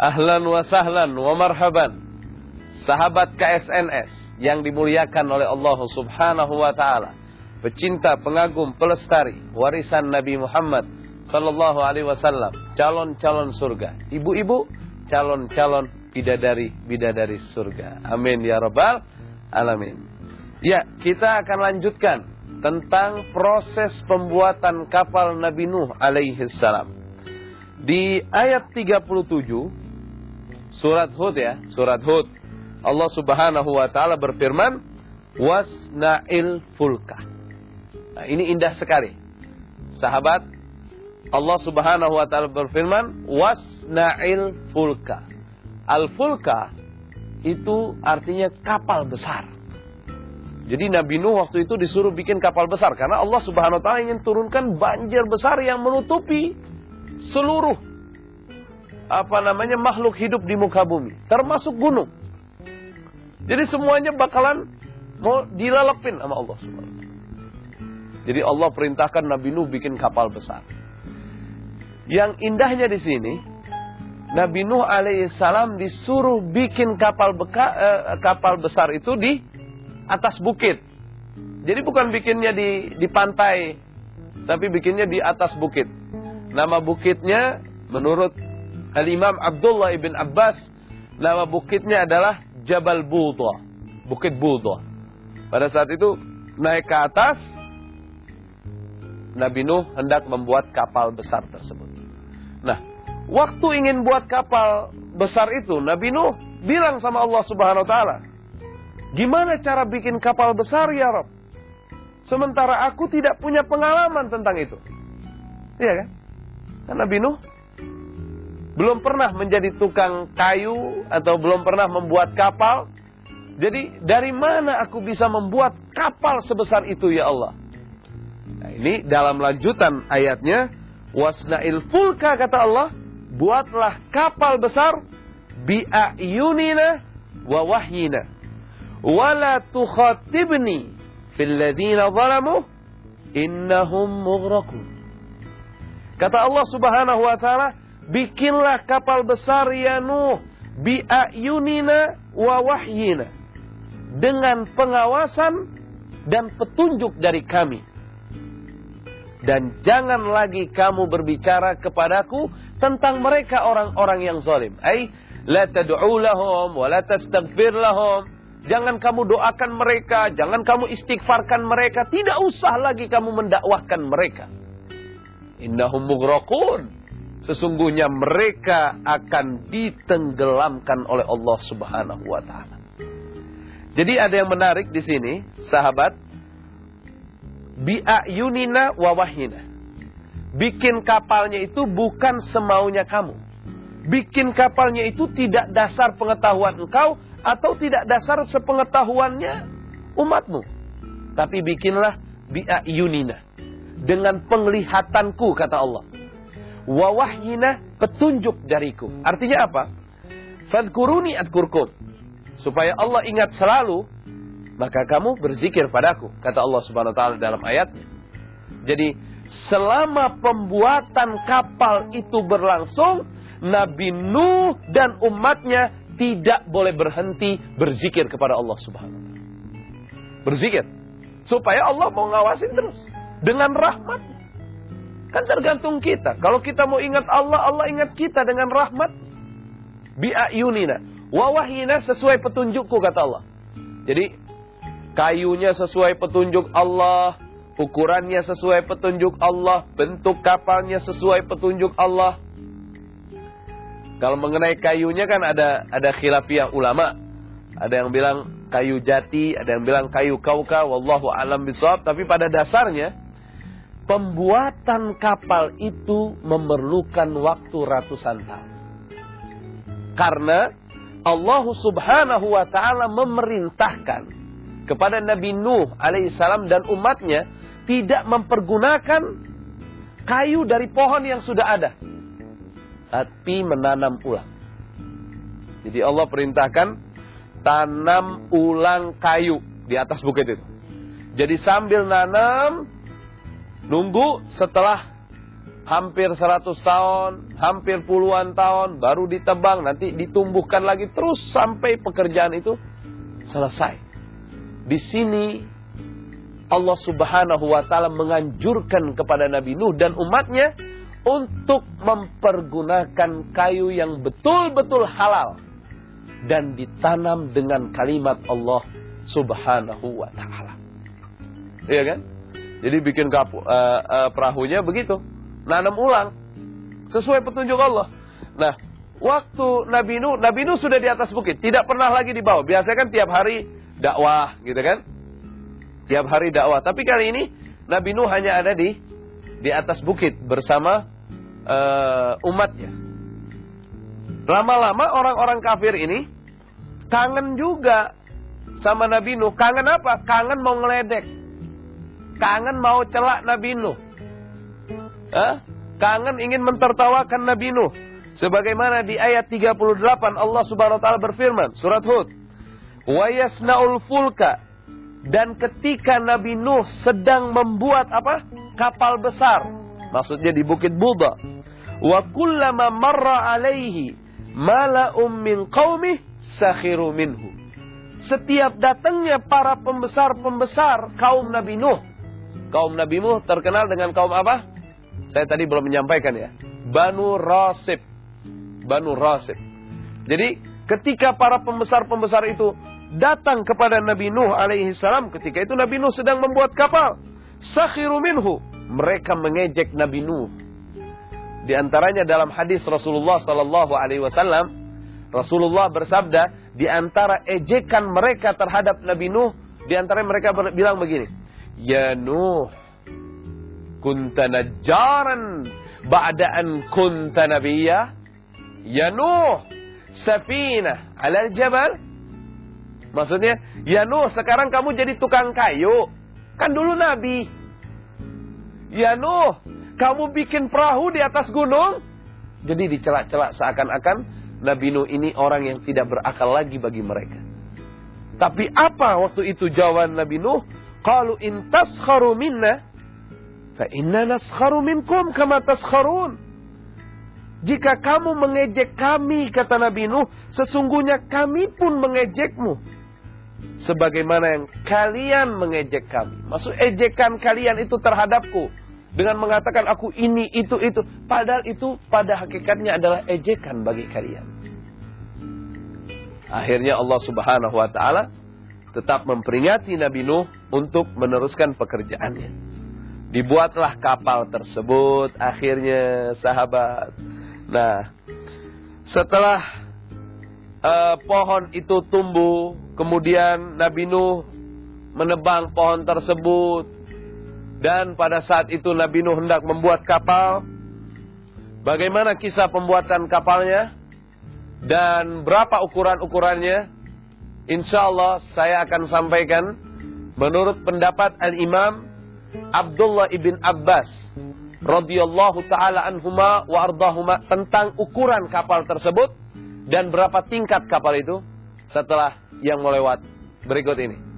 Ahlan wa sahlan wa marhaban. Sahabat KSNS yang dimuliakan oleh Allah Subhanahu wa taala. Pecinta, pengagum, pelestari warisan Nabi Muhammad sallallahu alaihi wasallam, calon-calon surga. Ibu-ibu, calon-calon bidadari-bidadari surga. Amin ya rabbal alamin. Ya, kita akan lanjutkan tentang proses pembuatan kapal Nabi Nuh alaihi salam. Di ayat 37 Surat Hud ya, surat Hud. Allah Subhanahu wa taala berfirman, "Wasna'il fulka." Nah, ini indah sekali. Sahabat, Allah Subhanahu wa taala berfirman, "Wasna'il fulka." Al-fulka itu artinya kapal besar. Jadi Nabi Nuh waktu itu disuruh bikin kapal besar karena Allah Subhanahu wa taala ingin turunkan banjir besar yang menutupi seluruh apa namanya makhluk hidup di muka bumi, termasuk gunung. Jadi semuanya bakalan mau dilalapin sama Allah Subhanahu Jadi Allah perintahkan Nabi Nuh bikin kapal besar. Yang indahnya di sini, Nabi Nuh alaihissalam disuruh bikin kapal beka, eh, kapal besar itu di atas bukit. Jadi bukan bikinnya di di pantai, tapi bikinnya di atas bukit. Nama bukitnya menurut Al-Imam Abdullah ibn Abbas nama bukitnya adalah Jabal Buda, Bukit Buda. Pada saat itu naik ke atas Nabi Nuh hendak membuat kapal besar tersebut. Nah, waktu ingin buat kapal besar itu Nabi Nuh bilang sama Allah Subhanahu wa taala, "Gimana cara bikin kapal besar ya Rob? Sementara aku tidak punya pengalaman tentang itu." Iya kan? Karena Nabi Nuh belum pernah menjadi tukang kayu atau belum pernah membuat kapal. Jadi dari mana aku bisa membuat kapal sebesar itu ya Allah? Nah, ini dalam lanjutan ayatnya wasna'il fulka kata Allah, buatlah kapal besar bi'ayunina wa wahyina. Wala tukhatibni fil ladina zalamu innahum mughraqun. Kata Allah Subhanahu wa taala, bikinlah kapal besar ya Nuh bi'ayunina wa wahyina. Dengan pengawasan dan petunjuk dari kami. Dan jangan lagi kamu berbicara kepadaku tentang mereka orang-orang yang zalim. Ai la tad'u lahum wa la lahum. Jangan kamu doakan mereka jangan kamu istighfarkan mereka. Tidak usah lagi kamu mendakwahkan mereka. Innahum mughraqun Sesungguhnya mereka akan ditenggelamkan oleh Allah Subhanahu wa taala. Jadi ada yang menarik di sini, sahabat. Bi'ayunina wa wahyina. Bikin kapalnya itu bukan semaunya kamu. Bikin kapalnya itu tidak dasar pengetahuan engkau atau tidak dasar sepengetahuannya umatmu. Tapi bikinlah bi'ayunina. Dengan penglihatanku kata Allah wawahyina petunjuk dariku. Artinya apa? Fadkuruni adkurkum. Supaya Allah ingat selalu, maka kamu berzikir padaku. Kata Allah subhanahu wa ta'ala dalam ayatnya. Jadi, selama pembuatan kapal itu berlangsung, Nabi Nuh dan umatnya tidak boleh berhenti berzikir kepada Allah subhanahu wa ta'ala. Berzikir. Supaya Allah mau ngawasin terus. Dengan rahmat Kan tergantung kita. Kalau kita mau ingat Allah, Allah ingat kita dengan rahmat. Bi'ayunina. Wawahyina sesuai petunjukku kata Allah. Jadi kayunya sesuai petunjuk Allah. Ukurannya sesuai petunjuk Allah. Bentuk kapalnya sesuai petunjuk Allah. Kalau mengenai kayunya kan ada ada khilafiyah ulama. Ada yang bilang kayu jati, ada yang bilang kayu kauka, wallahu alam bisawab. Tapi pada dasarnya pembuatan kapal itu memerlukan waktu ratusan tahun. Karena Allah Subhanahu wa taala memerintahkan kepada Nabi Nuh alaihissalam dan umatnya tidak mempergunakan kayu dari pohon yang sudah ada. Tapi menanam ulang. Jadi Allah perintahkan tanam ulang kayu di atas bukit itu. Jadi sambil nanam Nunggu setelah hampir 100 tahun, hampir puluhan tahun, baru ditebang, nanti ditumbuhkan lagi terus sampai pekerjaan itu selesai. Di sini Allah Subhanahu wa taala menganjurkan kepada Nabi Nuh dan umatnya untuk mempergunakan kayu yang betul-betul halal dan ditanam dengan kalimat Allah Subhanahu wa taala. Iya kan? Jadi bikin kapu, uh, uh, perahunya begitu, nanam ulang sesuai petunjuk Allah. Nah, waktu Nabi Nuh, Nabi Nuh sudah di atas bukit, tidak pernah lagi di bawah. Biasanya kan tiap hari dakwah, gitu kan? Tiap hari dakwah. Tapi kali ini Nabi Nuh hanya ada di di atas bukit bersama uh, umatnya. Lama-lama orang-orang kafir ini kangen juga sama Nabi Nuh. Kangen apa? Kangen mau ngeledek kangen mau celak Nabi Nuh. Hah? Kangen ingin mentertawakan Nabi Nuh. Sebagaimana di ayat 38 Allah Subhanahu wa taala berfirman, surat Hud. Wa yasnaul fulka dan ketika Nabi Nuh sedang membuat apa? kapal besar. Maksudnya di Bukit Buda. Wa kullama marra alaihi mala'um min qaumih sakhiru minhu. Setiap datangnya para pembesar-pembesar kaum Nabi Nuh Kaum Nabi Nuh terkenal dengan kaum apa? Saya tadi belum menyampaikan ya. Banu Rasib. Banu Rasib. Jadi ketika para pembesar-pembesar itu datang kepada Nabi Nuh alaihi salam ketika itu Nabi Nuh sedang membuat kapal. Sakhiru minhu. Mereka mengejek Nabi Nuh. Di antaranya dalam hadis Rasulullah sallallahu alaihi wasallam Rasulullah bersabda di antara ejekan mereka terhadap Nabi Nuh di antara mereka bilang begini Ya Nuh, kunta najjaran ba'da an kunta nabiyya? Ya Nuh, safina ala jabal? Maksudnya, ya Nuh, sekarang kamu jadi tukang kayu. Kan dulu nabi. Ya Nuh, kamu bikin perahu di atas gunung? Jadi dicelak-celak seakan-akan Nabi Nuh ini orang yang tidak berakal lagi bagi mereka. Tapi apa waktu itu jawaban Nabi Nuh? Qalu in taskharu minna fa inna naskharu minkum kama taskharun. Jika kamu mengejek kami, kata Nabi Nuh, sesungguhnya kami pun mengejekmu. Sebagaimana yang kalian mengejek kami. Maksud ejekan kalian itu terhadapku. Dengan mengatakan aku ini, itu, itu. Padahal itu pada hakikatnya adalah ejekan bagi kalian. Akhirnya Allah subhanahu wa ta'ala tetap memperingati Nabi Nuh untuk meneruskan pekerjaannya. Dibuatlah kapal tersebut akhirnya sahabat. Nah, setelah uh, pohon itu tumbuh, kemudian Nabi Nuh menebang pohon tersebut dan pada saat itu Nabi Nuh hendak membuat kapal. Bagaimana kisah pembuatan kapalnya dan berapa ukuran-ukurannya? Insya Allah saya akan sampaikan Menurut pendapat Al-Imam Abdullah ibn Abbas radhiyallahu taala anhuma wa ardahuma tentang ukuran kapal tersebut dan berapa tingkat kapal itu setelah yang melewat berikut ini.